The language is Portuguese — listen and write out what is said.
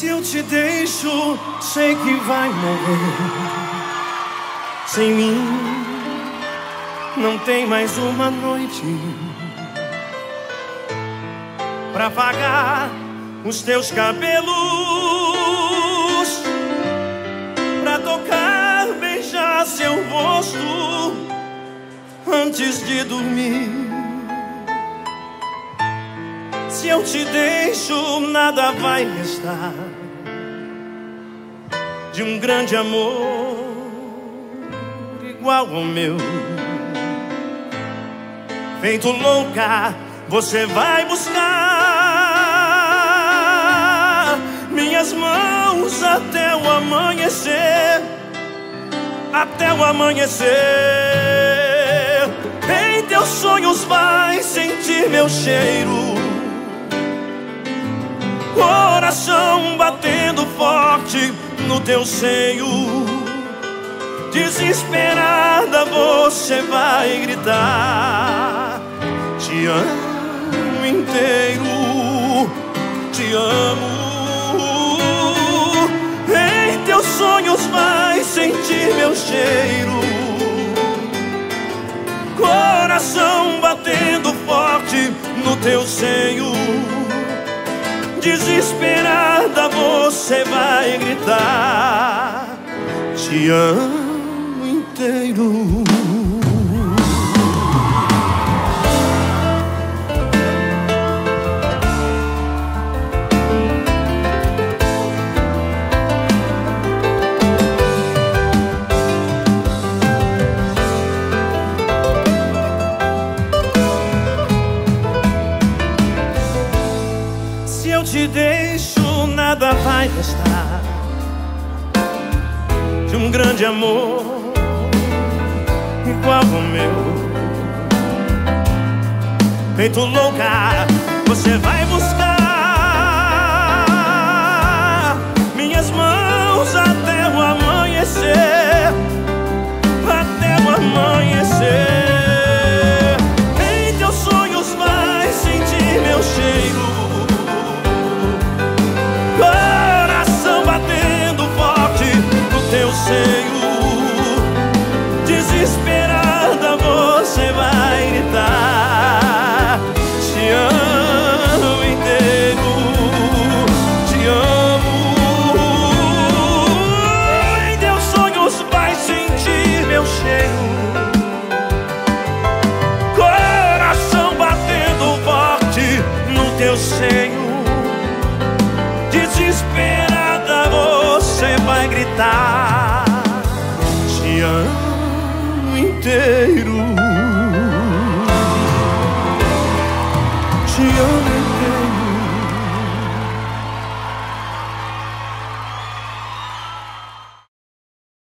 te deixo, sei que vai morrer. Sem mim, não tem mais uma noite pra pagar os teus cabelos, pra tocar, beijar seu rosto antes de dormir. Se eu te deixo, nada vai restar de um grande amor igual ao meu. Feito louca, você vai buscar minhas mãos até o amanhecer, até o amanhecer. Em teus sonhos vai sentir meu cheiro coração batendo forte no teu seio. Desesperada você vai gritar: Te amo inteiro, te amo. Em teus sonhos vai sentir meu cheiro. Coração batendo forte no teu seio desesperada você vai gritar: Te amo inteiro. Te deixo, nada vai restar de um grande amor igual ao meu. Feito louca, você vai buscar minhas mãos até o amanhecer, até o amanhecer. Vai gritar amo inteiro.